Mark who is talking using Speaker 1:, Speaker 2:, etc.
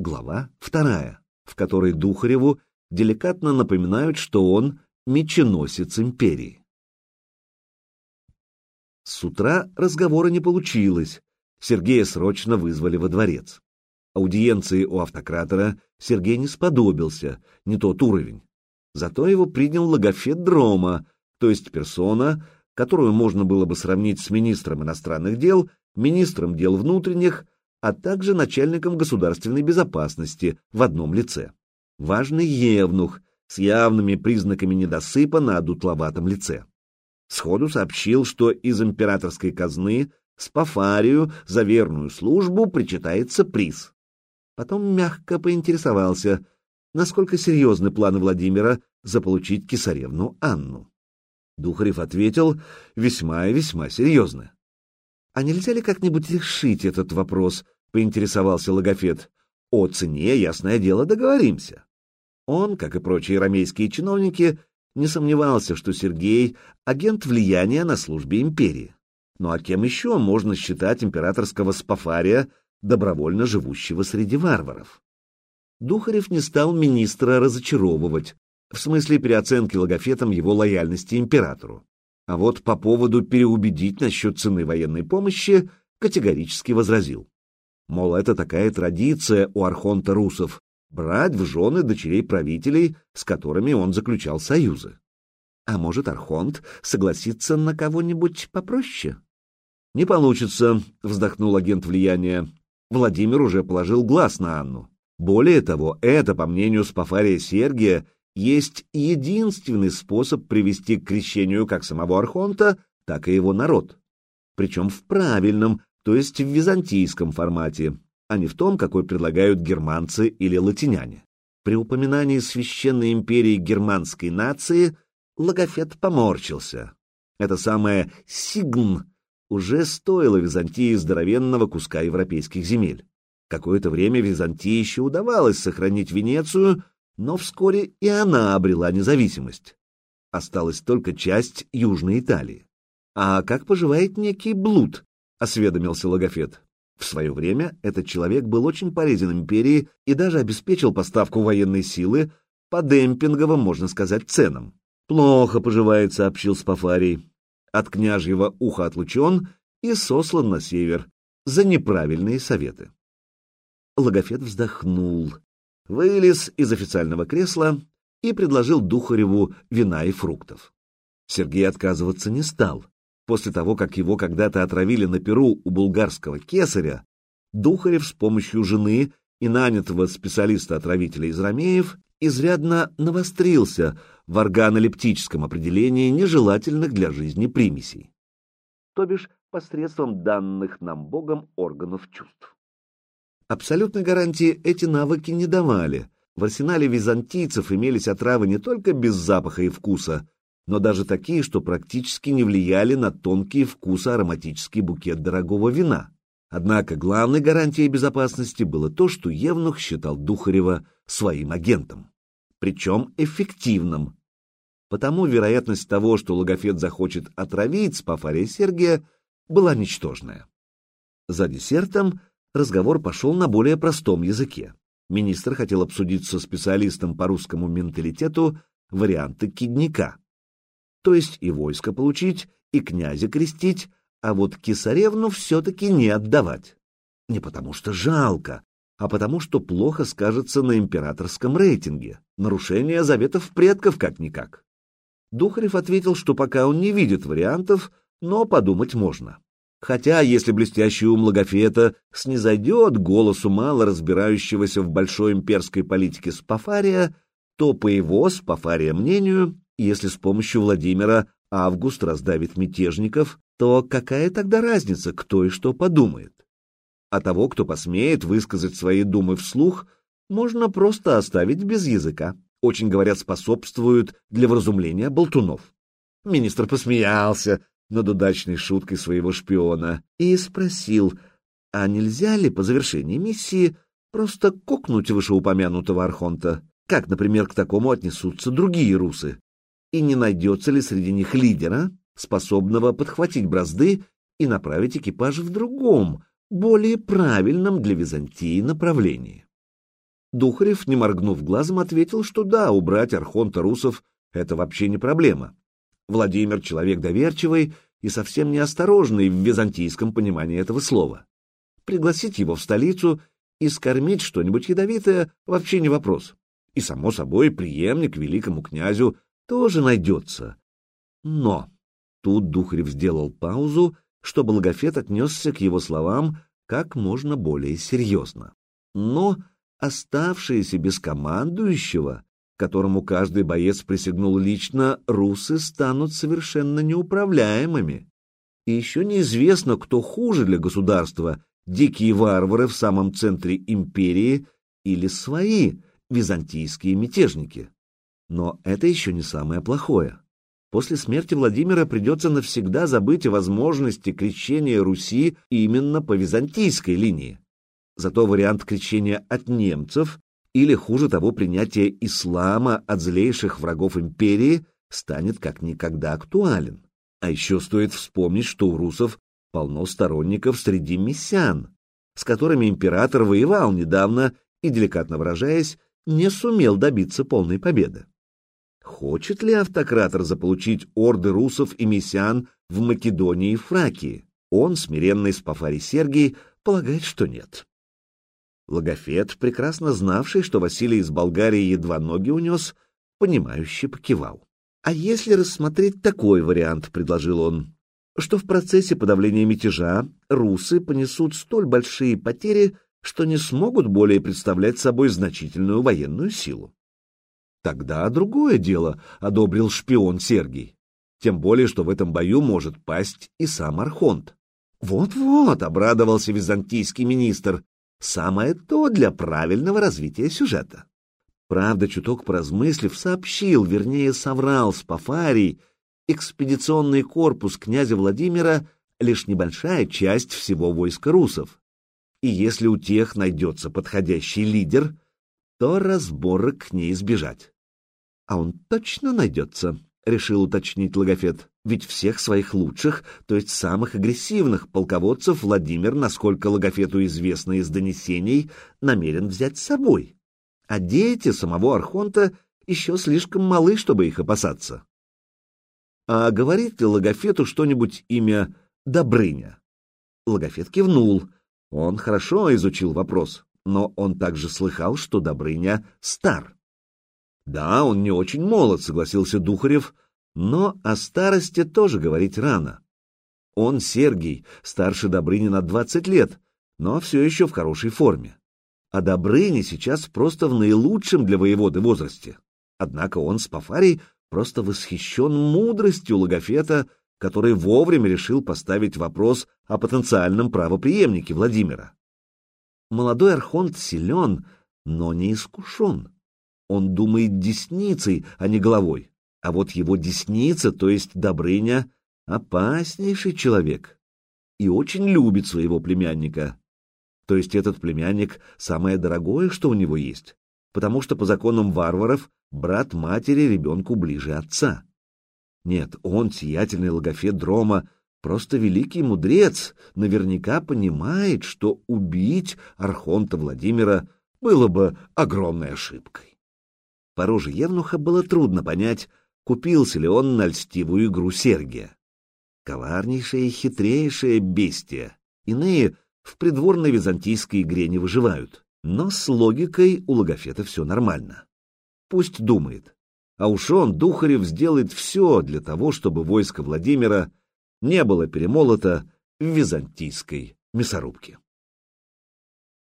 Speaker 1: Глава вторая, в которой Духареву деликатно напоминают, что он меченосец империи. С утра разговора не получилось. Сергея срочно вызвали во дворец. Аудиенции у автократора Сергей не сподобился, не тот уровень. Зато его принял логофет Дрома, то есть персона, которую можно было бы сравнить с министром иностранных дел, министром дел внутренних, а также начальником государственной безопасности в одном лице. Важный евнух с явными признаками недосыпа на одутловатом лице. Сходу сообщил, что из императорской казны Спафарию за верную службу причитается приз. Потом мягко поинтересовался, насколько серьезны планы Владимира заполучить кесаревну Анну. Духарев ответил весьма и весьма серьезно. — А нельзя ли как-нибудь решить этот вопрос? — поинтересовался Логофет. — О цене, ясное дело, договоримся. Он, как и прочие ромейские чиновники, не сомневался, что Сергей — агент влияния на службе империи. Ну а кем еще можно считать императорского спафария, добровольно живущего среди варваров? Духарев не стал министра разочаровывать, в смысле переоценки логофетом его лояльности императору. А вот по поводу переубедить насчет цены военной помощи категорически возразил. Мол, это такая традиция у архонта русов — брать в жены дочерей правителей, с которыми он заключал союзы. А может, архонт согласится на кого-нибудь попроще? «Не получится», — вздохнул агент влияния. Владимир уже положил глаз на Анну. Более того, это, по мнению Спафария Сергия, есть единственный способ привести к крещению как самого Архонта, так и его народ. Причем в правильном, то есть в византийском формате, а не в том, какой предлагают германцы или латиняне. При упоминании священной империи германской нации Логофет поморщился. Это самое «сигн» уже стоило Византии здоровенного куска европейских земель. Какое-то время Византии еще удавалось сохранить Венецию, но вскоре и она обрела независимость. Осталась только часть Южной Италии. «А как поживает некий Блуд?» — осведомился Логофет. В свое время этот человек был очень полезен империи и даже обеспечил поставку военной силы по демпинговым, можно сказать, ценам. «Плохо поживает», — сообщил Спафарий от княжьего уха отлучен и сослан на север за неправильные советы. Логофет вздохнул, вылез из официального кресла и предложил Духареву вина и фруктов. Сергей отказываться не стал. После того, как его когда-то отравили на Перу у булгарского кесаря, Духарев с помощью жены и нанятого специалиста-отравителя из Ромеев изрядно навострился в органолептическом определении нежелательных для жизни примесей, то бишь посредством данных нам Богом органов чувств. Абсолютной гарантии эти навыки не давали. В арсенале византийцев имелись отравы не только без запаха и вкуса, но даже такие, что практически не влияли на тонкий вкус ароматический букет дорогого вина. Однако главной гарантией безопасности было то, что Евнух считал Духарева своим агентом, причем эффективным. Потому вероятность того, что Логофет захочет отравить Спафария Сергия, была ничтожная. За десертом разговор пошел на более простом языке. Министр хотел обсудить со специалистом по русскому менталитету варианты кидника. То есть и войско получить, и князя крестить, а вот Кисаревну все-таки не отдавать. Не потому что жалко, а потому что плохо скажется на императорском рейтинге. Нарушение заветов предков как-никак. Духарев ответил, что пока он не видит вариантов, но подумать можно. Хотя, если блестящий ум Логофета снизойдет голосу мало разбирающегося в большой имперской политике Спафария, то, по его, Спафария, мнению, если с помощью Владимира Август раздавит мятежников, то какая тогда разница, кто и что подумает? А того, кто посмеет высказать свои думы вслух, можно просто оставить без языка. Очень, говорят, способствуют для вразумления болтунов. Министр посмеялся над удачной шуткой своего шпиона и спросил, а нельзя ли по завершении миссии просто кокнуть вышеупомянутого архонта, как, например, к такому отнесутся другие русы, и не найдется ли среди них лидера, способного подхватить бразды и направить экипаж в другом, более правильном для Византии направлении. Духарев, не моргнув глазом, ответил, что да, убрать архонта русов — это вообще не проблема. Владимир — человек доверчивый и совсем неосторожный в византийском понимании этого слова. Пригласить его в столицу и скормить что-нибудь ядовитое — вообще не вопрос. И, само собой, преемник великому князю тоже найдется. Но тут Духарев сделал паузу, чтобы Логофет отнесся к его словам как можно более серьезно. Но оставшиеся без командующего, которому каждый боец присягнул лично, русы станут совершенно неуправляемыми. И еще неизвестно, кто хуже для государства — дикие варвары в самом центре империи или свои, византийские мятежники. Но это еще не самое плохое. После смерти Владимира придется навсегда забыть о возможности крещения Руси именно по византийской линии. Зато вариант крещения от немцев или, хуже того, принятия ислама от злейших врагов империи станет как никогда актуален. А еще стоит вспомнить, что у русов полно сторонников среди мессиан, с которыми император воевал недавно и, деликатно выражаясь, не сумел добиться полной победы. Хочет ли автократор заполучить орды русов и мессиан в Македонии и Фракии? Он, смиренный Спафарий Сергий, полагает, что нет. Логофет, прекрасно знавший, что Василий из Болгарии едва ноги унес, понимающе покивал. «А если рассмотреть такой вариант, — предложил он, — что в процессе подавления мятежа русы понесут столь большие потери, что не смогут более представлять собой значительную военную силу. Тогда другое дело, — одобрил шпион Сергий. Тем более, что в этом бою может пасть и сам Архонт. Вот-вот, — обрадовался византийский министр, Самое то для правильного развития сюжета. Правда, чуток поразмыслив, сообщил, вернее, соврал Спафарий, экспедиционный корпус князя Владимира — лишь небольшая часть всего войска русов. И если у тех найдется подходящий лидер, то разборок не избежать. А он точно найдется, — решил уточнить Логофет. Ведь всех своих лучших, то есть самых агрессивных полководцев Владимир, насколько Логофету известно из донесений, намерен взять с собой. А дети самого Архонта еще слишком малы, чтобы их опасаться. А говорит ли Логофету что-нибудь имя Добрыня? Логофет кивнул. Он хорошо изучил вопрос, но он также слыхал, что Добрыня стар. Да, он не очень молод, согласился Духарев, но о старости тоже говорить рано. Он, Сергий, старше Добрыни на 20 лет, но все еще в хорошей форме. А Добрыня сейчас просто в наилучшем для воеводы возрасте. Однако он с Пафарий просто восхищен мудростью Логофета, который вовремя решил поставить вопрос о потенциальном правоприемнике Владимира. Молодой Архонт силен, но не искушен. Он думает десницей, а не головой. А вот его десница, то есть Добрыня, опаснейший человек и очень любит своего племянника. То есть этот племянник — самое дорогое, что у него есть, потому что по законам варваров брат матери ребенку ближе отца. Нет, он, сиятельный логофет Дрома, просто великий мудрец, наверняка понимает, что убить Архонта Владимира было бы огромной ошибкой. По роже Евнуха было трудно понять, купился ли он на льстивую игру Сергия. Коварнейшее и хитрейшее бестия. Иные в придворной византийской игре не выживают. Но с логикой у Логофета все нормально. Пусть думает. А уж он, Духарев, сделает все для того, чтобы войско Владимира не было перемолото в византийской мясорубке.